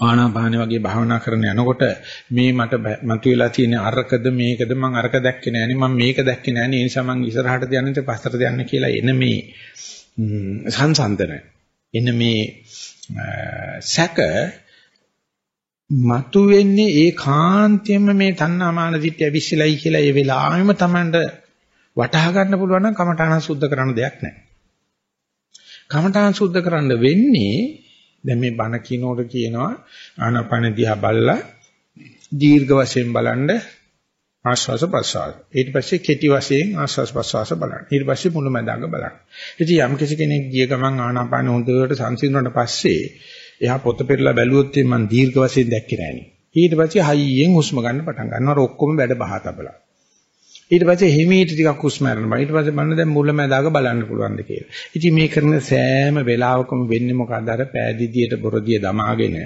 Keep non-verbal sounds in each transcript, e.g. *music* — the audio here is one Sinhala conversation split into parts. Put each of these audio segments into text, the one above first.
ආනාපානෙ වගේ භාවනා කරන යනකොට මේ මට මතුවලා තියෙන අරකද මේකද මම අරක දැක්කේ නෑනේ මම මේක දැක්කේ නෑනේ ඒ නිසා මම ඉස්සරහට යන්නේ පස්සට යන්නේ කියලා එන මේ සංසන්දන එන මේ සැක මතු වෙන්නේ ඒකාන්තයෙන්ම මේ තණ්හාමාන දිට්ඨිය ඇවිස්සලයි කියලා ඒ වෙලාවෙම Tamanට වටහා ගන්න පුළුවන් නම් කමඨාන සුද්ධ කරන්න දෙයක් නැහැ. කමඨාන සුද්ධ කරන්න වෙන්නේ දැන් මේ බණ කිනෝට කියනවා ආනාපාන දිහා බලලා දීර්ඝ වශයෙන් බලන්න ආශ්වාස ප්‍රශ්වාස. ඊට පස්සේ කෙටි වශයෙන් ආශ්වාස ප්‍රශ්වාස බලන්න. ඊට පස්සේ මුලමඳාග බලන්න. ඉතින් යම් කිසි කෙනෙක් ගිය ගමන් ආනාපාන හොඳට සංසිඳුණාට පස්සේ එයා පොත පෙරලා බැලුවොත් මම දීර්ඝ වශයෙන් දැක්කේ නෑනේ. ඊට පස්සේ හයියෙන් හුස්ම ගන්න පටන් ගන්නවා. ඔක්කොම වැඩ බහ තබලා. ඊට පස්සේ හිමීට ටිකක් හුස්ම ගන්නවා. ඊට පස්සේ බලන්න දැන් මුලමඳාග බලන්න පුළුවන්ද කියලා. ඉතින් මේ කරන සෑම වෙලාවකම වෙන්නේ මොකද අර පෑදිදියට බොරදිය දමාගෙන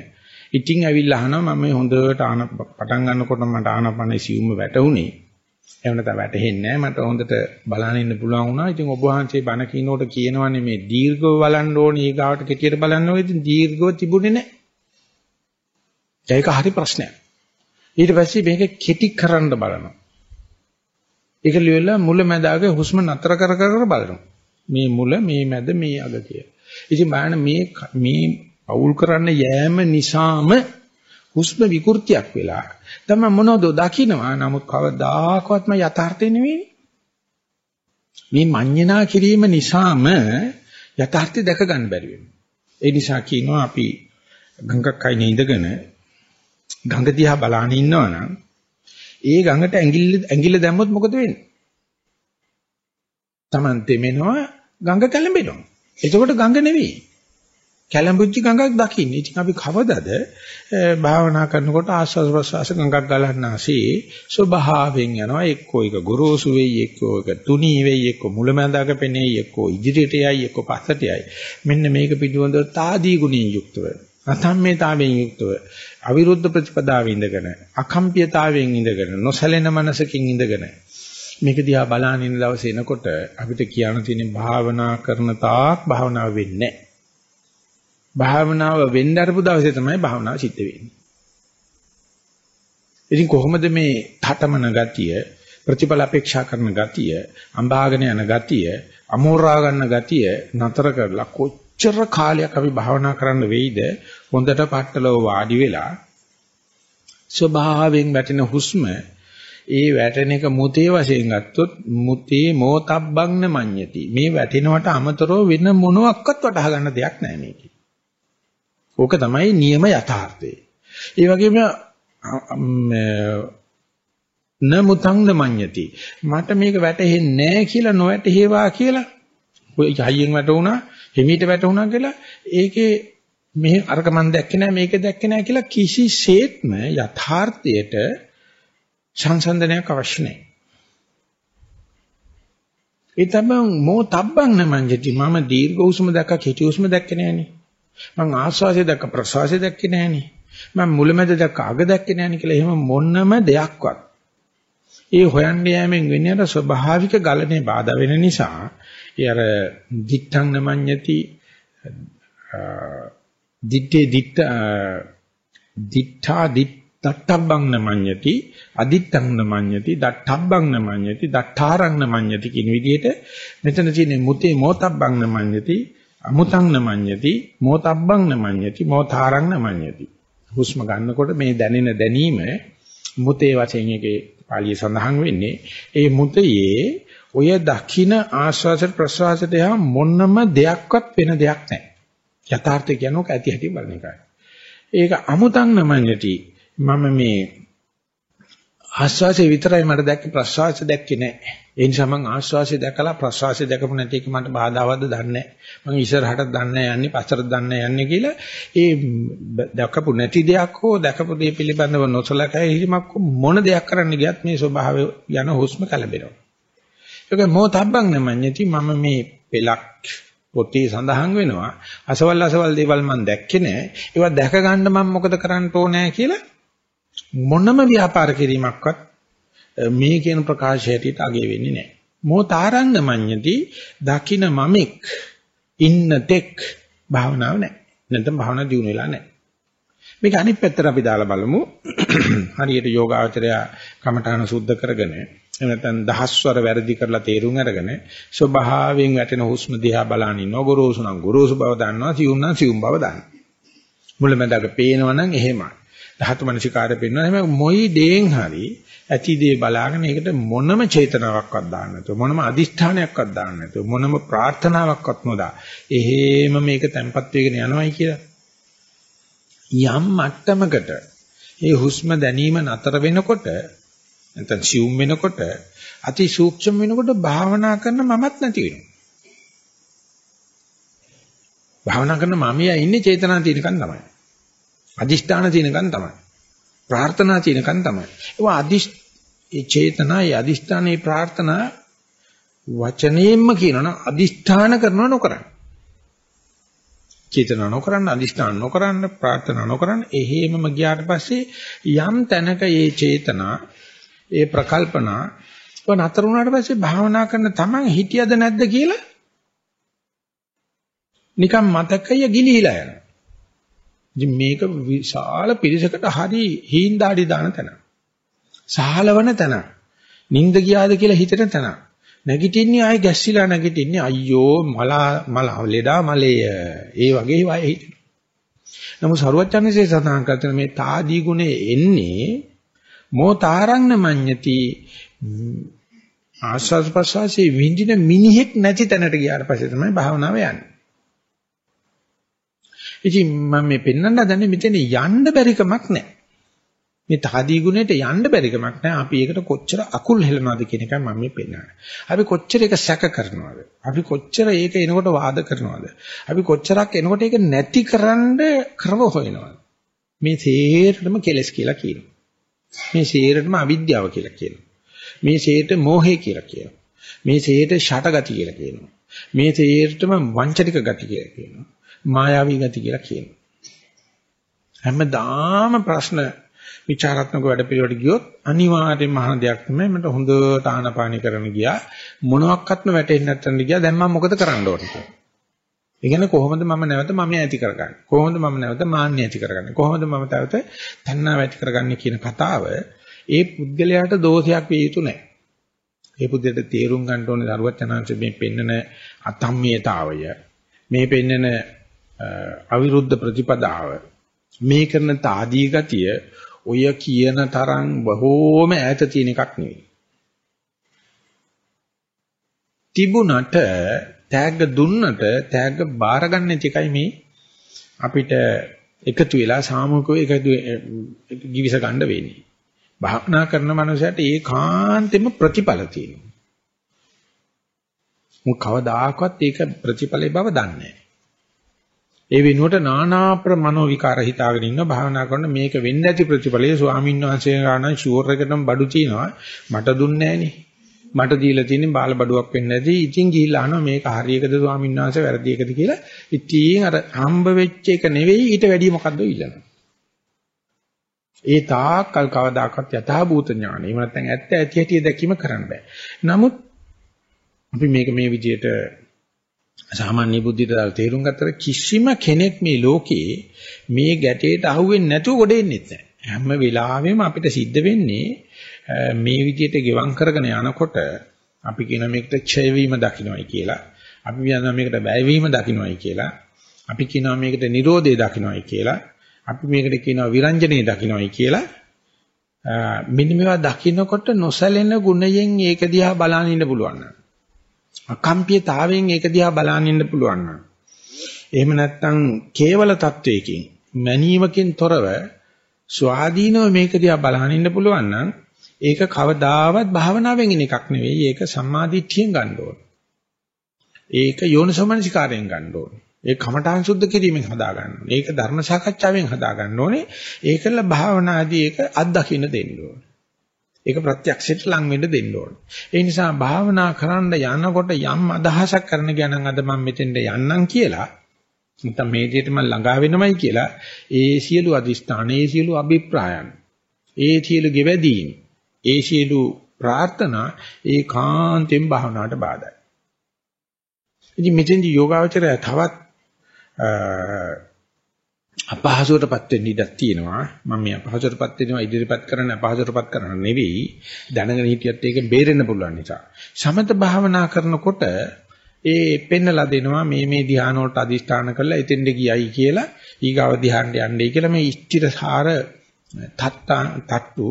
ඉතින් ඇවිල්ලා අහනවා මම මේ හොඳට ආන පටන් ගන්නකොට මට ආනපනේ සිවුම වැටුනේ. එහෙම නැත්නම් වැටෙන්නේ නැහැ. මට හොඳට බලන්න ඉන්න පුළුවන් වුණා. ඉතින් ඔබ වහන්සේ බණ කියනකොට කියනවනේ මේ දීර්ඝව බලන්න ඕනේ ඊගාවට කෙටියට බලන්න ඕනේ. ඉතින් දීර්ඝව තිබුණේ නැහැ. ඒක හරි ප්‍රශ්නයක්. ඊට පස්සේ මේක කෙටි කරන්න බලනවා. ඒක ලියලා මුල මැදාගේ හුස්ම නතර කර කර බලනවා. මේ මුල මේ මැද මේ අග කියලා. ඉතින් බලන්න මේ මේ අවුල් කරන්න යෑම නිසාම හුස්ම විකෘතියක් වෙලා තම මොනවද දකින්නවා නමුත් කවදාකවත්ම යථාර්ථය නෙවෙයි මේ මඤ්ඤණා කිරීම නිසාම යථාර්ථය දැක ගන්න බැරි වෙනවා ඒ නිසා කියනවා අපි ගඟක් අයිනේ ඉඳගෙන ගඟ දිහා බලාගෙන ඉන්නවනම් ඒ ගඟට ඇඟිල්ල ඇඟිල්ල දැම්මොත් මොකද වෙන්නේ Taman දෙමෙනවා ගඟ කැළඹෙනවා එතකොට ගඟ නෙවෙයි කැළඹුච්ච ගඟක් දකින්න. ඉතින් අපි කවදද භාවනා කරනකොට ආස්වාද ප්‍රසවාස ගඟක් ගලන්නාසේ ස්වභාවයෙන් යනවා. එක්කෝ එක ගොරෝසු වෙයි, එක්කෝ එක තුනී වෙයි, එක්කෝ මුලැමැදාක පෙනෙයි, එක්කෝ ඉදිරියට යයි, එක්කෝ පස්සට යයි. මෙන්න මේක පිළිබඳව తాදී ගුණයෙන් යුක්තව, අතම්මේතාවෙන් යුක්තව, අවිරුද්ධ ප්‍රතිපදාවේ ඉඳගෙන, අකම්පියතාවයෙන් ඉඳගෙන, නොසැලෙන මනසකින් ඉඳගෙන මේක දිහා බලාගෙන ඉන්න දවසේ එනකොට අපිට කියන්න තියෙන භාවනා කරන තාක් භාවනාව වෙන්නේ නැහැ. භාවනාව වෙන්න අරපු දවසේ තමයි භාවනාව සිද්ධ වෙන්නේ. ඉතින් කොහොමද මේ ඨටමන ගතිය, ප්‍රතිඵල අපේක්ෂා කරන ගතිය, අඹාගෙන යන ගතිය, අමෝරා ගන්න ගතිය නතර කරලා කොච්චර කාලයක් අපි භාවනා කරන්න වෙයිද හොඳට පట్టලව වාඩි වෙලා ස්වභාවයෙන් වැටෙන හුස්ම ඒ වැටෙන එක මුතේ වශයෙන් ගත්තොත් මුතේ මෝතබ්බං නමඤ්ඤති මේ වැටෙනවට අමතරව වෙන මොනවත් වටහා ගන්න දෙයක් නැහැ මේකේ ඕක තමයි නියම යථාර්ථය. ඒ වගේම නමුතං නමඤ්ඤති. මට මේක වැටහෙන්නේ නැහැ කියලා නොවැටහෙවා කියලා. ඔය හයියෙන් වැටුණා, හිමීට වැටුණා කියලා ඒකේ මේ අරක මන් දැක්කේ නැහැ මේක දැක්කේ නැහැ කියලා කිසිසේත්ම යථාර්ථයට සංසන්දනයක් අවශ්‍ය නැහැ. ඒ තමයි මෝ තබ්බං නමඤ්ඤති මම දීර්ඝ උස්ම දැක්ක කෙටි උස්ම දැක්කේ නැහනේ. මං ආස්වාසිය දැක්ක ප්‍රසවාසිය දැක්කේ නෑනේ. මම මුලමෙද දැක්ක අග දැක්කේ නෑනේ කියලා එහෙම මොනම දෙයක්වත්. ඒ හොයන්න යෑමෙන් වෙන්නේ අර ස්වභාවික ගලනේ බාධා වෙන නිසා ඒ අර දිත්තං නමඤ්ඤති දිත්තේ දිත්ත දිත්තා දිත්තබ්බං නමඤ්ඤති අදිත්තං නමඤ්ඤති දත්තබ්බං නමඤ්ඤති දත්තාරං නමඤ්ඤති කියන විදිහට මෙතන තියෙන මුතේ මොතබ්බං නමඤ්ඤති අමුතං නමඤ්ඤති මෝතබ්බං නමඤ්ඤති මෝතාරං නමඤ්ඤති. හුස්ම ගන්නකොට මේ දැනෙන දැනීම මුතේ වශයෙන් එකේ පාළිය සඳහන් වෙන්නේ. ඒ මුතයේ ඔය දකින ආශ්වාස ප්‍රශ්වාසයට යහ මොනම දෙයක්වත් වෙන දෙයක් නැහැ යථාර්ථය කියනක ඇති හැටි බලන එකයි ඒක අමුතං නමඤ්ඤති මම මේ ආශ්වාසය විතරයි මට දැක්කේ ප්‍රශ්වාසය දැක්කේ නැහැ. ඒ නිසා මම ආශ්වාසය දැකලා ප්‍රශ්වාසය දැකපු නැති එක මට බාධාවත්ද දන්නේ නැහැ. මම ඉස්සරහට දන්නේ යන්නේ පස්සට දන්නේ යන්නේ කියලා ඒ දැකපු නැති දෙයක් හෝ දැකපු දේ පිළිබඳව නොසලකා හිමක් මොන දෙයක් කරන්න ගියත් මේ ස්වභාවය යන හුස්ම කලබෙනවා. ඒක මොතබ්බන් නමඤ්ඤති මම මේ පෙලක් පොතේ සඳහන් වෙනවා. අසවල් අසවල් දේවල් මම දැක්කේ නැහැ. ඒවා දැක ගන්න මම මොකද කරන්න ඕනේ කියලා මොනම ව්‍යාපාර කිරීමක්වත් මේ කියන ප්‍රකාශයට අගේ වෙන්නේ නැහැ. මොතාරංග මඤ්ඤති දකින මමෙක් ඉන්න තෙක් භාවනාව නැහැ. නැත්නම් භාවනා දියුණු වෙලා නැහැ. මේක අනිත් පැත්තට අපි දාලා බලමු. *clears throat* හරියට යෝගාචරය කමඨාන සුද්ධ කරගෙන එහෙම නැත්නම් දහස්වර වැරදි කරලා තේරුම් අරගෙන ස්වභාවයෙන් වැටෙන හුස්ම දිහා බලන ඉන්නවා. ගොරෝසු නම් ගොරෝසු බව දන්නවා. සියුම් නම් සියුම් බව දන්නවා. මුලමඳාක පේනවා නම් එහෙමයි. ධාතු මනසිකාරය පෙන්වනවා. එහෙනම් මොයි දේෙන් හරි ඇති දේ බලාගෙන ඒකට මොනම චේතනාවක්වත් දාන්න නැතුව මොනම අදිෂ්ඨානයක්වත් දාන්න නැතුව මොනම ප්‍රාර්ථනාවක්වත් නොදා එහෙම මේක තැම්පත් වෙගෙන යනවායි කියලා යම් මට්ටමකට ඒ හුස්ම දැනීම නතර වෙනකොට නැත්නම් සියුම් වෙනකොට අති සූක්ෂම වෙනකොට භාවනා කරන මමත් නැති වෙනවා. භාවනා කරන මමියා ඉන්නේ චේතනා තියෙනකන් තමයි. අදිෂ්ඨාන තියෙනකන් තමයි. ප්‍රාර්ථනා තියෙනකන් තමයි. ඒවා අදිෂ් ඒ චේතනා, ඒ අදිෂ්ඨාන, ඒ ප්‍රාර්ථනා වචනයෙන්ම කියනවනම් අදිෂ්ඨාන කරනව නොකරන්න. චේතනා නොකරන්න, අදිෂ්ඨාන නොකරන්න, ප්‍රාර්ථනා නොකරන්න, එහෙමම ගියාට පස්සේ යම් තැනක මේ චේතනා, ඒ ප්‍රකල්පනා නතර වුණාට පස්සේ භාවනා කරන තමන් හිටියද නැද්ද කියලා නිකන් මතකය ගිලිහිලා යනවා. ඉතින් මේක විශාල පිරිසකට හරි හීන්දාඩි දාන තැන. සහලවන තැන. නිින්ද ගියාද කියලා හිතෙන තැන. නැගිටින්නේ ආයි ගැස්සිලා නැගිටින්නේ අයියෝ මල මල ලෙඩා මලය. ඒ වගේ වය හිතෙන. නමුත් සරුවචනසේ සඳහන් කරන මේ తాදී ගුණේ එන්නේ මෝ තාරංන මඤ්ඤති ආස්වාද ප්‍රසවාසයේ විඳින මිනිහෙක් නැති තැනට ගියාට පස්සේ තමයි භාවනාව යන්නේ. ඉතින් මම මේ පෙන්වන්න හදන්නේ මෙතන යන්න බැරි කමක් නැහැ. මේ තහදී ගුණයට යන්න බැරි කමක් නැහැ. අපි ඒකට කොච්චර අකුල් හෙලනවද කියන එකයි මම මේ පෙන්නන්නේ. අපි කොච්චර ඒක සැක කරනවද? අපි කොච්චර ඒක එනකොට වාද කරනවද? අපි කොච්චරක් එනකොට ඒක නැතිකරන්න ක්‍රම හොයනවද? මේ සේරටම කෙලස් කියලා කියනවා. මේ සේරටම අවිද්‍යාව කියලා කියනවා. මේ සේරට මෝහය කියලා කියනවා. මේ සේරට ෂටගති කියලා කියනවා. මේ සේරටම වංචනික ගති කියලා කියනවා. මායාවී ගති කියලා කියනවා. හැමදාම ප්‍රශ්න විචාරාත්මක වැඩ පිළිවෙලට ගියොත් අනිවාර්යයෙන්ම අහන දෙයක් තමයි මට හොඳට ආනපානි කරන ගියා මොනවත්ක්ත්ම වැටෙන්නේ නැත්නම් ගියා දැන් මම මොකද කරන්න ඕනේ කියලා. ඒ කියන්නේ කොහොමද මම නැවත මම ඇති කරගන්නේ? කොහොමද මම නැවත මාන්නය ඇති කරගන්නේ? කොහොමද මම නැවත තණ්හාව ඇති කරගන්නේ කියන කතාව ඒ පුද්ගලයාට දෝෂයක් විය යුතු නැහැ. ඒ පුද්ගලයාට තේරුම් ගන්න ඕනේ දරුවත් යනාංශ මේ පෙන්නන අතම්මියතාවය මේ පෙන්නන අවිරුද්ධ ප්‍රතිපදාව මේ කරන తాදී ගතිය ඔය කියන තරම් බොහෝම ඈත තියෙන එකක් නෙවෙයි. තිබුණට තෑග්ග දුන්නට තෑග්ග බාර ගන්න නැති එකයි මේ අපිට එකතු වෙලා සාමූහිකව එකතු givis ගන්න වෙන්නේ. භාවනා කරන මනුස්සයට ඒකාන්තෙම ප්‍රතිඵල තියෙනවා. මොක කවදාකවත් ඒක ප්‍රතිඵලේ බව දන්නේ නැහැ. ඒ වෙනුවට නානා ප්‍රමනෝ විකාර හිතාගෙන ඉන්න භාවනා කරන මේක වෙන්නේ නැති ප්‍රතිඵලයේ ස්වාමීන් වහන්සේ ගානන් ෂුවර් එකටම බඩු තියනවා මට දුන්නේ නැහනේ මට දීලා තියෙන්නේ බාල බඩුවක් වෙන්නේ නැති ඉතින් ගිහිල්ලා අහනවා මේක හරියකද ස්වාමීන් වහන්සේ වැරදි එකද කියලා. ඉතින් අර හම්බ වෙච්ච එක නෙවෙයි ඊට වැඩිය මොකද්ද ඉල්ලනවා ඒ තාක්කල් කවදාකවත් යථා භූත ඥාන. එහෙම නැත්නම් ඇත්ත ඇති හැටි දැකීම කරන්න බෑ. නමුත් අපි මේක මේ විදිහට සාමාන්‍ය බුද්ධියට තේරුම් ගත්තට කිසිම කෙනෙක් මේ ලෝකේ මේ ගැටේට අහුවෙන්නේ නැතුව ගොඩ එන්නේ නැහැ. හැම වෙලාවෙම අපිට සිද්ධ වෙන්නේ මේ විදිහට ගෙවම් කරගෙන යනකොට අපි කියන මේකට ක්ෂය වීම දකින්නයි කියලා. අපි කියනවා මේකට වැය වීම දකින්නයි කියලා. අපි කියනවා මේකට Nirodhe දකින්නයි කියලා. අපි මේකට කියනවා විරංජනේ දකින්නයි කියලා. මෙන්න මේවා දකින්නකොට නොසැලෙන ගුණයෙන් ඒක දිහා බලන්න ඉන්න පුළුවන් නේද? අකම්පියතාවයෙන් ඒක දිහා බලන්න ඉන්න පුළුවන් නම් එහෙම නැත්නම් කේවල තත්වයකින් මැනීමකින් තොරව ස්වාධීනව මේක දිහා බලන්න ඉන්න පුළුවන් නම් ඒක කවදාවත් භාවනාවෙන් එන එකක් නෙවෙයි ඒක සම්මාදිට්ඨියෙන් ගන්න ඕන. ඒක යෝනිසෝමනසිකාරයෙන් ගන්න ඕන. ඒක කමඨාන් සුද්ධ කිරීමෙන් හදා ගන්න ඕනේ. ඒක ධර්ම සාකච්ඡාවෙන් හදා ගන්න ඕනේ. ඒකල භාවනාදී ඒක අත්දකින්න දෙන්න ඕනේ. ඒක ප්‍රත්‍යක්ෂයට ලං වෙන්න දෙන්න ඕන. ඒ නිසා භාවනා කරන්න යනකොට යම් අදහසක් කරන ගමන් අද මම මෙතෙන්ට යන්නම් කියලා නැත්නම් මේ දෙයට මම ළඟා වෙනමයි කියලා ඒ සියලු අදිස්ථාන ඒ සියලු අභිප්‍රායන් ඒ සියලු ගෙවැදීන් ඒ සියලු ප්‍රාර්ථනා ඒ කාන්තෙන් භාවනාවට බාධායි. ඉතින් මෙතෙන්දි යෝගාවචරය තවත් අපහසුවටපත් වෙන්න ඉඩක් තියෙනවා. මම මේ අපහසුවටපත් වෙනවා ඉදිරිපත් කරන්න අපහසුවටපත් කරන්න නෙවෙයි. දැනගෙන හිටියත් ඒක බේරෙන්න පුළුවන් නිසා. සමත භාවනා කරනකොට ඒ පෙන්නලා දෙනවා මේ මේ ධ්‍යාන වලට අදිෂ්ඨාන කරලා එතෙන්ද ගියයි කියලා ඊගාව ධ්‍යානට යන්නයි කියලා මේ ඉෂ්ටිරසාර තත්තා තට්ටු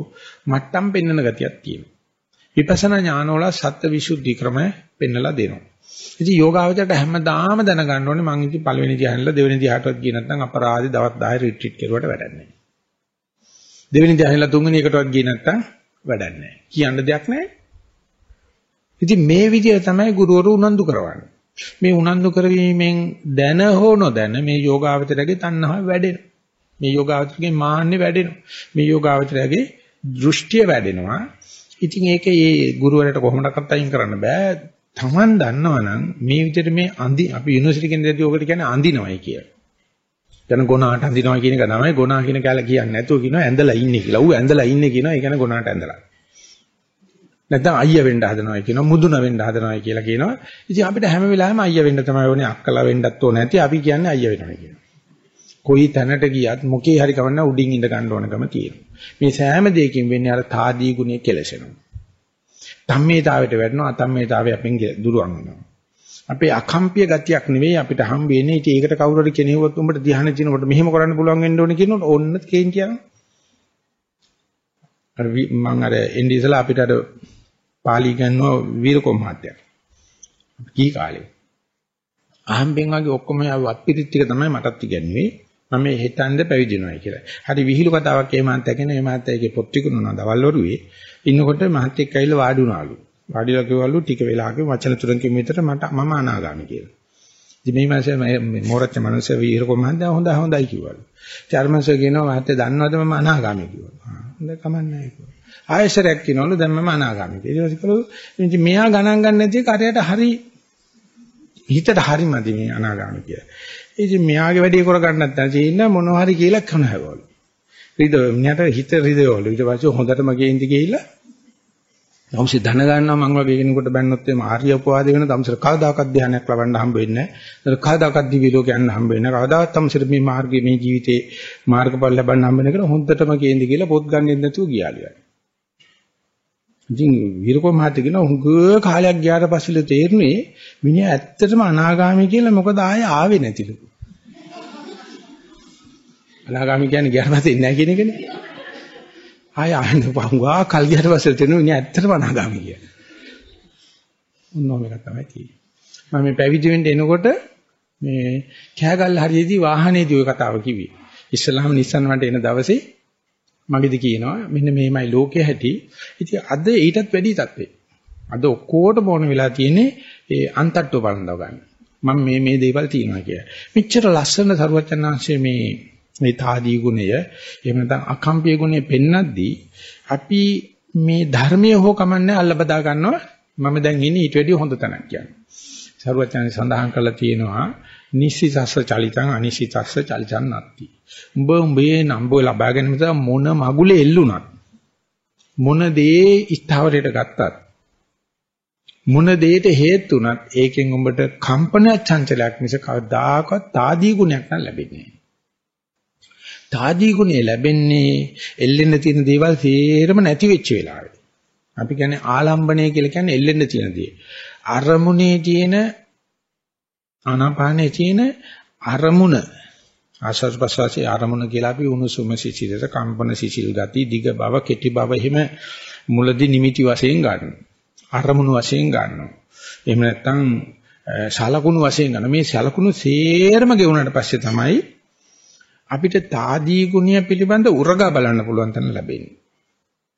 මට්ටම් පෙන්වන ගතියක් තියෙනවා. විපස්සනා ඥාන වල සත්‍ය විසුද්ධි ක්‍රමය පෙන්වලා දෙනවා. ඉතින් යෝගාවචරයට හැමදාම දැනගන්න ඕනේ මං ඉතින් පළවෙනි ධ්‍යානෙල දෙවෙනි ධ්‍යානටවත් ගියේ නැත්නම් අපරාධි දවස් 10 රිට්‍රීට් කරුවට වැඩක් නැහැ. දෙවෙනි ධ්‍යානෙල තුන්වෙනි එකටවත් ගියේ නැත්නම් වැඩක් නැහැ. කියන්න දෙයක් නැහැ. ඉතින් මේ විදිය තමයි ගුරුවරු උනන්දු කරවන්නේ. මේ උනන්දු කරවීමෙන් දැන හෝ නොදැන මේ යෝගාවචරයේ තණ්හාව වැඩෙනවා. මේ යෝගාවචරයේ මාන්නේ වැඩෙනවා. මේ යෝගාවචරයේ දෘෂ්ටිය වැඩෙනවා. ඉතින් ඒකේ මේ ගුරුවරයාට කොහොමඩක්වත් අයින් කරන්න බෑ. Taman දන්නවනම් මේ විදිහට මේ අඳි අපි යුනිවර්සිටි කෙනෙක්දී ඔකට කියන්නේ අඳිනවයි කියලා. දැන් ගොනාට අඳිනවා කියන එක තමයි ගොනා කියන කාල කියන්නේ නැතුව කියනවා ඇඳලා ඉන්නේ කියලා. ඌ ඇඳලා ඉන්නේ කියනවා ඒ කියන්නේ ගොනාට ඇඳලා. නැත්නම් අයියා වෙන්න හදනවා කියනවා මුදුන වෙන්න හදනවා කියලා කියනවා. ඉතින් අපිට හැම වෙලාවෙම අයියා වෙන්න තමයි ඕනේ අක්කලා වෙන්නත් ඕනේ නැති අපි කියන්නේ අයියා වෙනවා කියනවා. කොයි තැනට ගියත් මොකේ හරි කවන්න උඩින් ඉඳ ගන්න ඕනකම තියෙනවා. මේ සෑම දෙයකින් වෙන්නේ අර තාදී ගුණය කෙලසෙනවා. ධම්මේතාවයට වැටෙනවා අතම්මේතාවය අපෙන් දුරවන් වෙනවා. අපේ අකම්පිය ගතියක් නෙවෙයි අපිට හම්බ වෙන්නේ. ඉතින් ඒකට කවුරු හරි කෙනෙකුවත් උඹට ධ්‍යාන දිනකොට මෙහෙම කරන්න පුළුවන් වෙන්න ඕනේ කියනකොට ඕන්න කේන් කියනවා. අර මම අර එන්නේ ඉතලා අපිට අර පාලි ගන්නවා වීරකොම් මහත්තයා. කී කාලේ. අහම්බෙන් වගේ ඔක්කොම වත්පිරිත් ටික තමයි මටත් ඉගන්නේ. මම මේ හෙටන්ද පැවිදිනවයි කියලා. හරි විහිළු කතාවක් ඒ මහත්තයා කියන මේ මහත්තයාගේ පොත් ටිකුණා දවල් වරුවේ. ඉන්නකොට මහත්තයෙක් ඇවිල්ලා වාඩි වුණාලු. වාඩිලා කිව්වලු ටික වෙලාවක වචන තුනකින් විතර මට මම අනාගාමි කියලා. ඉතින් මේ මාසේ මේ මෝරච්ච මනුස්සය විහිළුකෝ මහත්තයා හොඳ හොඳයි කිව්වලු. චර්මංශය කියනවා මහත්තයා දන්නවද මම අනාගාමි කිව්වා. හා හොඳ කමන්නේ කිව්වා. ආයෙසරයක් කියනවලු දැන් මම අනාගාමි කියලා. ඊට පස්සේ ඉතින් මෙයා ගණන් ගන්න නැති කරයට හරි හිතට හරිමදි මේ අනාගාමි කියලා. ඉතින් මෙයාගේ වැඩේ කරගන්න නැත්නම් තියෙන මොනවා හරි කියලා කනහවලු. රිද මෙයාට හිත රිදවලු. ඊට පස්සේ හොඳටම ගේන්දි ගිහිල්ලා තමසේ ධන ගන්නවා මං වගේ කෙනෙකුට බැන්නොත් එම ආර්ය උපවාද වෙන තමසර කවදාකවත් ධ්‍යානයක් ලබන්න හම්බ වෙන්නේ නැහැ. කවදාකවත් දිවි ලෝක යන්න හම්බ වෙන්නේ නැහැ. කවදාවත් තමසර මේ මාර්ගයේ මේ ජීවිතේ මාර්ගඵල ලබන්න හම්බ වෙන කියලා හොඳටම කේන්දි කියලා පොත් ගන්නෙත් නැතුව ගියාලු. ඉතින් වීරකෝ මහත්තයා කියන උංග කාලයක් ගියාට පස්සේ තේරුනේ මිනිහා ඇත්තටම අනාගාමී කියලා මොකද ආයේ ආවේ නැතිලු. අනාගාමී කියන්නේ ගියාට පස්සේ ඉන්නේ නැහැ කියන එකනේ. ආය ආයෙත් පහුවා කල් ගියට පස්සේ තේරෙනවා ඉන්නේ ඇත්තටම අනාගාමී කියලා. මොනවාම එකක් තමයි තියෙන්නේ. මම මේ පැවිදි වෙන්න එනකොට මේ කෑගල්ල හරියේදී වාහනේදී ওই කතාව කිව්වේ. ඉස්ලාම් නිස්සන් වලට එන දවසේ මගේද කියනවා මෙන්න මේමයි ලෝකයේ හැටි. ඉතින් අද ඊටත් වැඩි තත්ත්වේ. අද ඔක්කොටම ඕන වෙලා තියෙන්නේ ඒ අන්තට්ටුව බලනව ගන්න. මම මේ මේ දේවල් තියෙනවා කියලා. මෙච්චර ලස්සන සරුවචනාංශයේ මේ මේ තාදී ගුණය එහෙම නැත්නම් අකම්පිය ගුණය පෙන්නද්දී අපි මේ ධර්මයේ හෝ කමන්නේ අල්ල බදා ගන්නවා මම දැන් ඉන්නේ ඊට වැඩිය හොඳ තැනක් කියන්නේ. සරුවචනාංශ සඳහන් කරලා තියෙනවා නිසිතස්ස චලිතං අනිසිතස්ස චලිතං නැත්ති. උඹ උඹේ නම්බෝ ලබා ගැනීම මොන මගුලේ එල්ලුණත් මොන දේ ස්ථාවරයට ගත්තත් මොන දෙයට හේතු වුණත් ඒකෙන් උඹට කම්පන චංචලයක් මිස කවදාකවත් తాදී ගුණයක් නම් ලැබෙන්නේ නැහැ. తాදී ගුණය ලැබෙන්නේ එල්ලෙන්න තියෙන දේවල් සේරම නැති වෙච්ච වෙලාවේ. අපි කියන්නේ ආලම්බණය කියලා කියන්නේ එල්ලෙන්න තියෙන දේ. අරමුණේ තියෙන ආනාපානයේ තියෙන අරමුණ ආශ්වාස ප්‍රශ්වාසයේ අරමුණ කියලා අපි උණුසුම සිසිලට කම්පන සිසිල් ගති දිග බව කෙටි බව එහෙම මුලදී නිමිති වශයෙන් ගන්නවා. අරමුණු වශයෙන් ගන්නවා. එහෙම නැත්නම් සලකුණු වශයෙන් ගන්න. මේ සලකුණු සේරම ගෙවුනට පස්සේ තමයි අපිට తాදී ගුණය පිළිබඳ උරගා බලන්න පුළුවන් තැන ලැබෙන්නේ.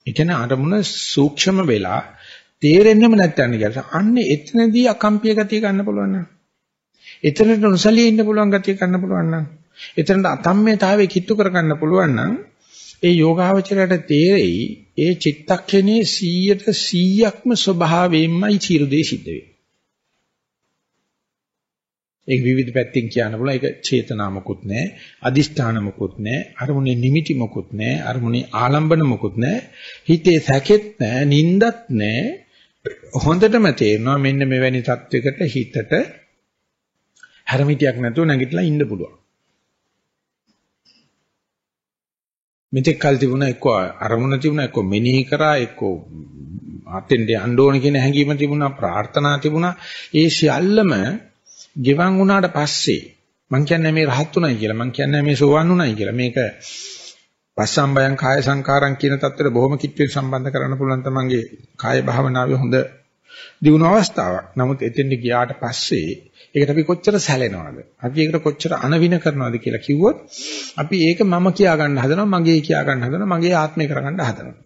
ඒ කියන්නේ අරමුණ සූක්ෂම වෙලා තේරෙන්නෙම නැත්නම් කියලා. අන්නේ එතනදී අකම්පිය ගතිය ගන්න පුළුවන් නේද? එතනට නොසලී ඉන්න පුළුවන් ගතිය ගන්න පුළුවන් නම් එතනට අතම්මේතාවේ කිට්ටු කරගන්න පුළුවන් නම් ඒ යෝගාවචරයට තේරෙයි ඒ චිත්තක්ෂණයේ 100ට 100ක්ම ස්වභාවයෙන්මයි චිරු දේ සිද්ධ වෙන්නේ. ඒක විවිධ පැත්තෙන් කියන්න පුළුවන්. ඒක චේතනා මොකුත් නැහැ, අදිෂ්ඨාන මොකුත් නැහැ, අරමුණේ නිමිති මොකුත් නැහැ, අරමුණේ ආලම්බන මොකුත් නැහැ, හිතේ සැකෙත් නැහැ, නින්දත් නැහැ. හොඳටම තේරෙනවා මෙන්න මෙවැනි තත්වයකට හිතට හැරමිටියක් නැතුව නැගිටලා ඉන්න පුළුවන්. මෙතෙක් කල් තිබුණා එක්ක අරමුණ තිබුණා එක්ක මෙනෙහි කරා එක්ක අතෙන්ට යන්න ඕන කියන හැඟීම තිබුණා ප්‍රාර්ථනා තිබුණා ඒ සියල්ලම ගෙවන් වුණාට පස්සේ මං කියන්නේ මේ රහත් උනායි කියලා මං කියන්නේ මේ සෝවන් උනායි කියලා මේක පස්සම්බයං කාය සංකාරං කියන தත්තර බොහොම කිට්ටුවෙන් සම්බන්ධ කරන්න පුළුවන් තමන්ගේ කාය භාවනාවේ හොඳ දිනු අවස්ථාවක්. නමුත් එතෙන්ට ගියාට පස්සේ ඒකට අපි කොච්චර සැලෙනවද? අපි ඒකට කොච්චර අනවින කරනවද කියලා කිව්වොත් අපි ඒක මම කියා ගන්න හදනවා, මගේ කියා ගන්න හදනවා, මගේ ආත්මය කරගන්න හදනවා.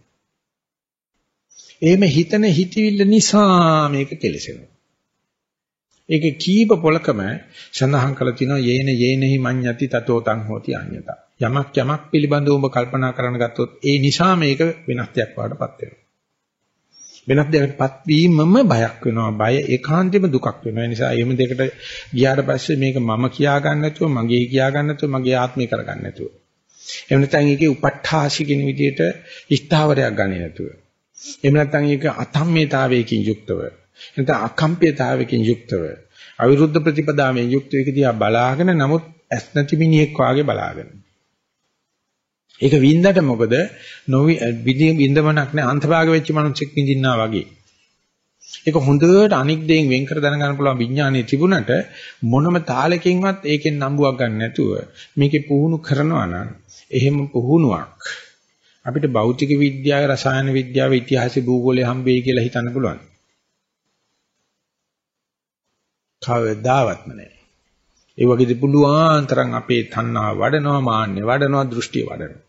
එහෙම හිතන හිතවිල්ල නිසා මේක කෙලසෙනවා. ඒකේ කීප පොලකම සඳහන් කරලා තිනවා යේන යේනෙහි මඤ්ඤති තතෝ තං හෝති අඤ්ඤතා. යමක් යමක් පිළිබඳව ඔබ කල්පනා කරන්න ගත්තොත් ඒ නිසා මේක වෙනස් දෙයක් වඩපත් වෙනවා. වෙනස් දෙයකටපත් වීමම බයක් වෙනවා. බය ඒකාන්තෙම දුකක් වෙනවා. ඒ නිසා එහෙම දෙයකට ගියාට පස්සේ මේක මම කියා ගන්න නැතුව, මගේ කියා ගන්න නැතුව, මගේ ආත්මය කර ගන්න නැතුව. එහෙම නැත්නම් ඒකේ උපට්ඨාසි කියන විදිහට ඉස්තාවරයක් ගන්නේ නැතුව. එහෙම නැත්නම් ඒක අතම්මේතාවයකින් යුක්තව. නැත්නම් අකම්පිතතාවයකින් යුක්තව. අවිරුද්ධ ප්‍රතිපදාවෙන් යුක්තව ඒක දිහා බලාගෙන නමුත් ඇස් නැති මිනිහෙක් වාගේ බලාගෙන. ඒක වින්දට මොකද නොවි වින්දමනක් නෑ අන්තභාග වෙච්ච මනුස්සෙක් විඳින්නා වගේ. ඒක හොඳට අනික් දෙයින් වෙන් කර දැනගන්න පුළුවන් විඥානයේ තිබුණට මොනම තාලකින්වත් ඒකෙන් නම්බුවක් ගන්න නැතුව මේකේ පුහුණු කරනවා නම් එහෙම පුහුණුවක් අපිට භෞතික විද්‍යාව, රසායන විද්‍යාව, ඉතිහාස භූගෝලය හම්බෙයි කියලා හිතන්න පුළුවන්. කවදාවත්ම නැහැ. ඒ වගේදී පුළුවන් තරම් අපේ තණ්හා වඩනවා, මාන්නේ වඩනවා, දෘෂ්ටි වඩනවා.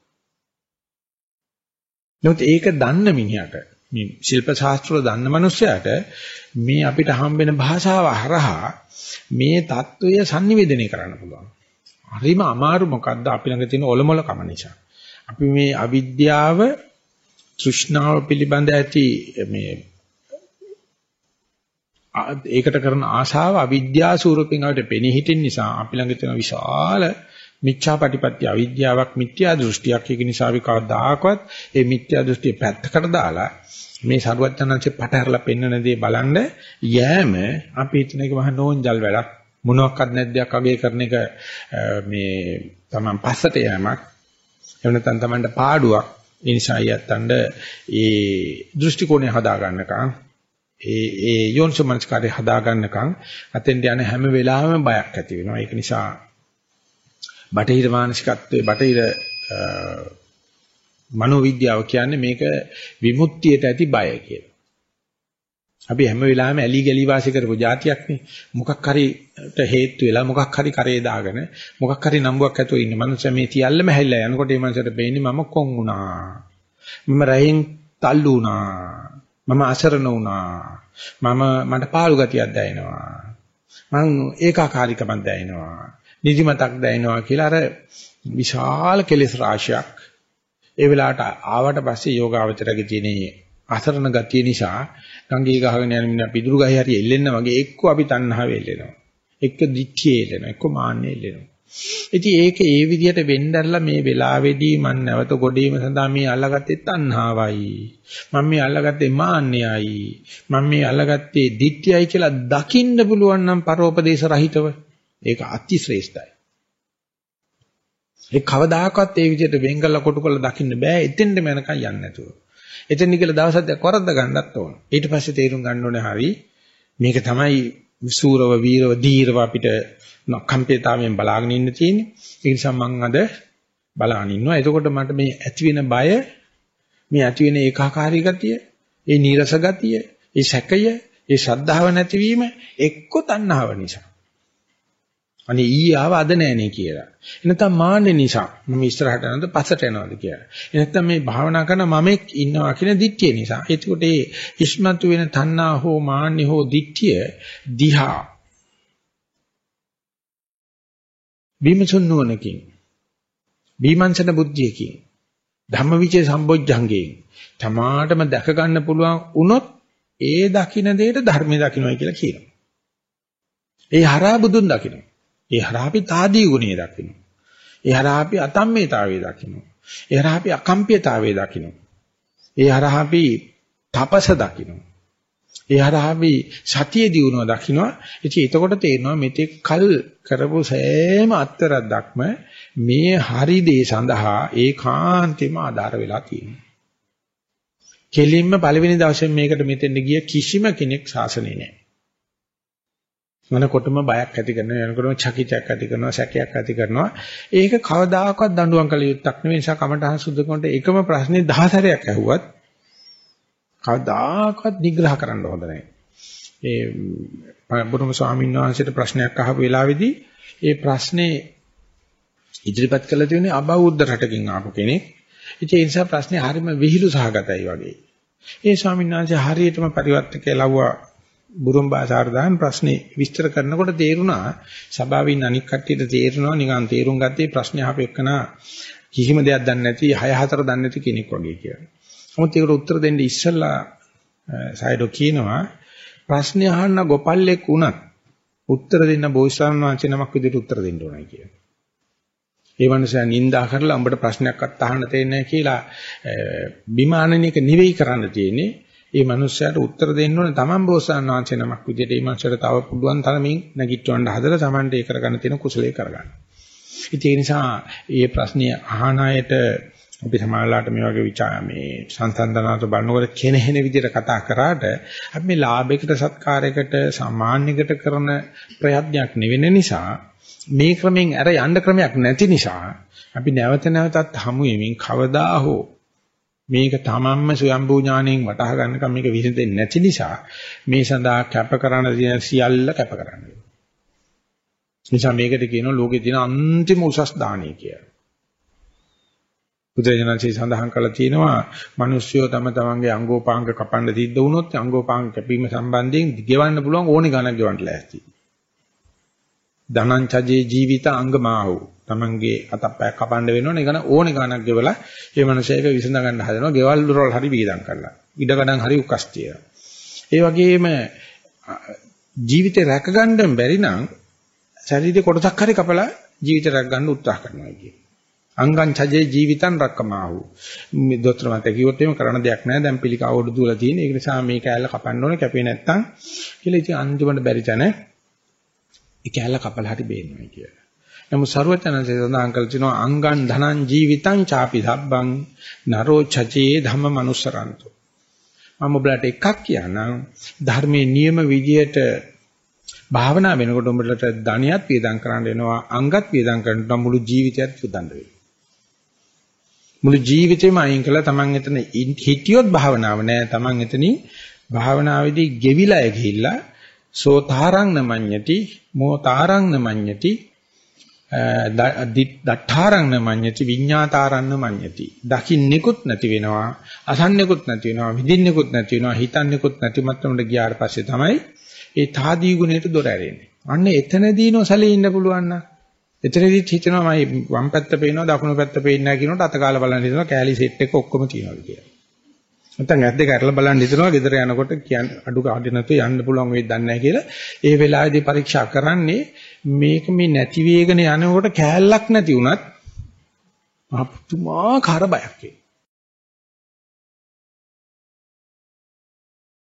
නමුත් ඒක දන්න මිනිහට මේ ශිල්ප ශාස්ත්‍රය දන්න මිනිහට මේ අපිට හම්බෙන භාෂාව හරහා මේ தত্ত্বය sannivedanaya කරන්න පුළුවන්. හරිම අමාරු මොකද්ද අපි ළඟ තියෙන ඔලොමල කම නිසා. අපි මේ අවිද්‍යාව තෘෂ්ණාව පිළිබඳ ඇති මේ ඒකට කරන ආශාව අවිද්‍යා ස්වරූපෙන් අපිට පෙනී හිටින් නිසා අපි ළඟ තියෙන විශාල මිච්ඡාපටිපත්‍ය අවිද්‍යාවක් මිත්‍යා දෘෂ්ටියක්. ඒක නිසා අපි කවදාකවත් ඒ මිත්‍යා දෘෂ්ටිය පැත්තකට දාලා මේ සරුවචනංශේ පටහැරලා පෙන්වන දේ බලන්න යෑම අපි හිතන එක මහ නෝන්ජල් වැඩක්. මොනවාක්වත් නැද්දයක් අගේ කරන එක මේ තමන් පස්සට යෑමක්. එහෙම නැත්නම් තමන්ට පාඩුවක්. ඒ නිසා යත්තන්ඩ ඒ දෘෂ්ටි කෝණය හදා ගන්නකම් ඒ ඒ යෝනිසමනස්කාරය හදා ගන්නකම් අතෙන්ට යන හැම වෙලාවෙම බයක් ඇති වෙනවා. ඒක නිසා බටහිර මානසිකත්වයේ බටහිර මනෝවිද්‍යාව කියන්නේ මේක විමුක්තියට ඇති බය කියලා. අපි හැම වෙලාවෙම ඇලි ගලි වාසය කරපු જાතියක් නේ. මොකක් හරිට හේතු වෙලා මොකක් හරි කරේ දාගෙන මොකක් හරි නම්බුවක් ඇතුව ඉන්න මනුස්සය මේ සියල්ලම හැල්ලා යනකොට මේ මනුස්සයට පේන්නේ මම කොන් වුණා. මම රහෙන් තල්ලු වුණා. මම අසරණ වුණා. මම මට පාළු ගතියක් දැනෙනවා. මං ඒකාකාරීකමක් දැනෙනවා. නිදිමතක් දැනෙනවා කියලා අර විශාල කෙලෙස් රාශියක් ඒ වෙලාවට ආවට පස්සේ යෝගාවචරගේ තියෙන අසරණ ගතිය නිසා ගංගේ ගහගෙන යන මිනිහා පිදුරු ගහේ හරි එල්ලෙන්න වගේ එක්ක අපි තණ්හාවේ එල්ලෙනවා. එක්ක දිච්චියේ එල්ලෙනවා. එක්ක මාන්නේ එල්ලෙනවා. ඉතින් ඒක ඒ විදිහට වෙන්නදලා මේ වෙලාවේදී මම නැවත ගොඩේම සඳහා මේ අල්ලගත්තේ තණ්හාවයි. මම මේ අල්ලගත්තේ මාන්නයයි. මම මේ අල්ලගත්තේ දිට්ඨියයි කියලා දකින්න පුළුවන් නම් පරෝපදේශ රහිතව ඒක අති ශ්‍රේෂ්ඨයි. ඒ කවදාකවත් ඒ විදිහට වෙන් කරලා කොටු කරලා දකින්න බෑ එතෙන්ට මනකන් යන්නේ නැතුව. එතෙන් කියලා දවසක් දෙක වරද්ද ගන්නත් ඕන. ඊට පස්සේ තේරුම් ගන්න ඕනේ හරි මේක තමයි සූරව වීරව දීරව අපිට කම්පිතාවෙන් බලාගෙන ඉන්න තියෙන්නේ. ඒ නිසා මම අද බලාගෙන ඉන්නවා. එතකොට මට මේ ඇති වෙන බය මේ ඇති වෙන ඒකාකාරී ගතිය, ඒ නීරස ගතිය, ඒ සැකය, ඒ ශ්‍රද්ධාව නැතිවීම එක්ක තණ්හාව නිසා. අනේ ඊ ආව අද නෑනේ කියලා. එනතම් මාන්නේ නිසා මම ඉස්සරහට යනද පස්සට යනවද කියලා. එනතම් මේ භාවනා කරන මමෙක් ඉන්නවා කියන දිට්ඨිය නිසා. එතකොට ඒ ඉස්මතු වෙන තණ්හා හෝ මාන්නේ හෝ දිට්ඨිය දිහා බීමසුන් නුවණකින් බීමංසන බුද්ධියකින් ධම්මවිචේ සම්බොජ්ජංගයෙන් තමාටම දැක ගන්න පුළුවන් වුණොත් ඒ දකින්න දෙයට ධර්මය දකින්නයි කියලා කියනවා. ඒ හරහා බුදුන් දකින්න. ඒ හරහා අපි తాදී ගුණය දකිනවා. ඒ හරහා අපි අතම්මේතාවය දකිනවා. ඒ හරහා අපි අකම්පියතාවය දකිනවා. ඒ හරහා අපි තපස දකිනවා. ඒ හරහාවි සතිය දිනුව දකින්නවා. ඉතින් එතකොට තේරෙනවා මෙතෙක් කල් කරපු සෑම අත්තරක්ම මේ හරි දේ සඳහා ඒකාන්තෙම ආධාර වෙලා තියෙනවා. කෙලින්ම පළවෙනි දවසේ මේකට මෙතෙන්ද ගිය කිසිම කෙනෙක් ශාසනේ නැහැ. මනකොටම බයක් ඇති කරනවා යනකොටම චකිතයක් ඇති කරනවා සැකයක් ඇති කරනවා. ඒක කවදාකවත් දඬුවම් කළ යුත්තක් නෙවෙයි. නිසා කමඨහන් සුද්ධ කරනට එකම ප්‍රශ්නේ 10 සැරයක් ඇහුවත් කවදාකවත් නිග්‍රහ කරන්න හොඳ නැහැ. ඒ බුදුම ස්වාමීන් වහන්සේට ප්‍රශ්නයක් අහපු වෙලාවේදී ඒ ප්‍රශ්නේ ඉදිරිපත් කළ තියෙන්නේ අබෞද්ධ රටකින් ආපු කෙනෙක්. ඉතින් ඒ නිසා ප්‍රශ්නේ හරිම විහිළු සහගතයි වගේ. ඒ ස්වාමීන් වහන්සේ හරියටම පරිවර්තකය ලව්වා බුරුම් භාෂාවට දාන ප්‍රශ්නේ විස්තර කරනකොට තේරුණා සභාවින් අනික් කට්ටියට තේරෙනවා නිකන් තේරුම් ගත්තේ ප්‍රශ්නේ අහපු එකන කිසිම දෙයක් දන්නේ නැති 6 4 දන්නේ නැති කෙනෙක් වගේ කියලා. නමුත් ඒකට උත්තර දෙන්න ඉස්සෙල්ලා සයිඩෝ කියනවා ප්‍රශ්නේ අහන්න ගොපල්ලෙක් වුණත් උත්තර දෙන්න බෝසතාණන් වහන්සේ නමක් විදිහට උත්තර දෙන්න ඕනයි කියලා. ඒ මනුස්සයා නිඳා කරලා උඹට ප්‍රශ්නයක්වත් අහන්න තේන්නේ නැහැ කියලා බිමානනික නිවෙයි කරන්න තියෙන්නේ. ඒ මනුස්සයාට උත්තර දෙන්න ඕනේ Taman බෝසතාණන් වහන්සේ නමක් විදිහට ඒ මනුස්සයාට තව පුළුවන් තරමින් නැගිටවන්න හදලා Tamanට ඒ කරගන්න තියෙන කුසලයේ කරගන්න. ඉතින් ඒ නිසා මේ ප්‍රශ්නේ අහන අයට අපි සමාජලාට මේ වගේ විචා මේ සංසන්දනාත බලනකොට කෙනෙහෙන විදිහට කතා කරාට අපි මේ ලාභයකට සත්කාරයකට සම්මානයකට කරන ප්‍රයත්නයක් නෙවෙන නිසා මේ ක්‍රමෙන් අර යන්න ක්‍රමයක් නැති නිසා අපි නැවත නැවතත් හමු වෙමින් කවදා හෝ මේක තමන්ම ස්වයම්බූ ඥාණයෙන් වටහා ගන්නකම් මේක විසඳෙන්නේ නැති නිසා මේ සඳහා කැප කරන දේ සියල්ල කැප කරන්න වෙනවා. නිසා මේකට කියනවා ලෝකේ තියෙන අන්තිම උසස් දාණය කියලා. බුදුරජාණන්සේ සඳහන් කළා තියෙනවා මිනිස්සුયો තම තමන්ගේ අංගෝපාංග කපන්න සිද්ධ වුණොත් අංගෝපාංග කැපීම සම්බන්ධයෙන් ගෙවන්න පුළුවන් ඕනේ ගණන් ගෙවන්න ලෑස්ති. ධනංචජේ ජීවිත අංගමාහු තමන්ගේ අතප්පයක් කපන්න වෙනවනේ. ඒකන ඕනේ ගණක් ගෙවලා ඒ මනුස්සයෙක් විසඳ ගන්න හදනවා. ගෙවල් දොරවල් හරි වීදම් කරලා. ඉඩ ගණන් හරි උකස්තිය ඒ වගේම ජීවිතේ රැක ගන්න බැරි නම් ශරීරේ කොටසක් හරි කපලා ජීවිතය රැක ගන්න උත්සාහ කරනවා කියන්නේ අංගං ඡජේ ජීවිතං රක්කමාහු. මේ දොස්තර මත කිව්වොත් එහෙම කරන්න දෙයක් නැහැ දැන් පිළිකාව උඩ දුවලා තියෙන. ඒක නිසා මේ කෑල්ල කපන්න ඕනේ. කැපේ නැත්තම් කියලා ඉතින් අන්තිමට බැරි තැන ඒ කෑල්ල කපලා හරි බේන්නවා කියලා. නමුත් ਸਰවචනසේ සඳහන් කළ තිනවා අංගං ධනං ජීවිතං චාපි ධබ්බං නරෝ චචේ ධම්ම මනුස්සරන්තෝ. මම ඔබලට එකක් කියනනම් ධර්මයේ නියම විදියට භාවනා වෙනකොට උඹලට ධනියත් වේදම් කරන්න වෙනවා අංගත් වේදම් කරන්න මුළු ජීවිතයත් පුදන්න වෙනවා. මුළු ජීවිතේම අයින් කළා තමන් එතන හිටියොත් භාවනාව නෑ තමන් එතනින් භාවනාවේදී ගෙවිලා ගිහිල්ලා සෝතාරං නමඤ්ඤති මෝතාරං නමඤ්ඤති දට්ඨාරං නමඤ්ඤති විඤ්ඤාතාරං නමඤ්ඤති දකින්නෙකුත් නැති වෙනවා අසන්නෙකුත් නැති වෙනවා විඳින්නෙකුත් නැති වෙනවා හිතන්නෙකුත් නැති මට්ටමට ගියාට පස්සේ තමයි ඒ තාදී ගුණයට දොර ඇරෙන්නේ අන්න එතනදී නොසලී ඉන්න පුළුවන් නම් එතනදිත් හිතනවා මම වම් පැත්ත පේනවා දකුණු පැත්ත පේන්නේ නැහැ කියනකොට අතකාලා බලන් හිතනවා කෑලි සෙට් එක ඔක්කොම තියනවා කියලා. නැත්නම් ඇද්ද කරලා බලන් හිතනවා ගෙදර යනකොට කියන්නේ අඩු කාඩේ නැතුව යන්න පුළුවන් වෙයිද දන්නේ නැහැ කියලා. ඒ වෙලාවේදී පරීක්ෂා කරන්නේ මේක මේ නැති වේගන යනකොට කෑල්ලක් නැති වුණත් අපතුමාකාර බයක් එනවා.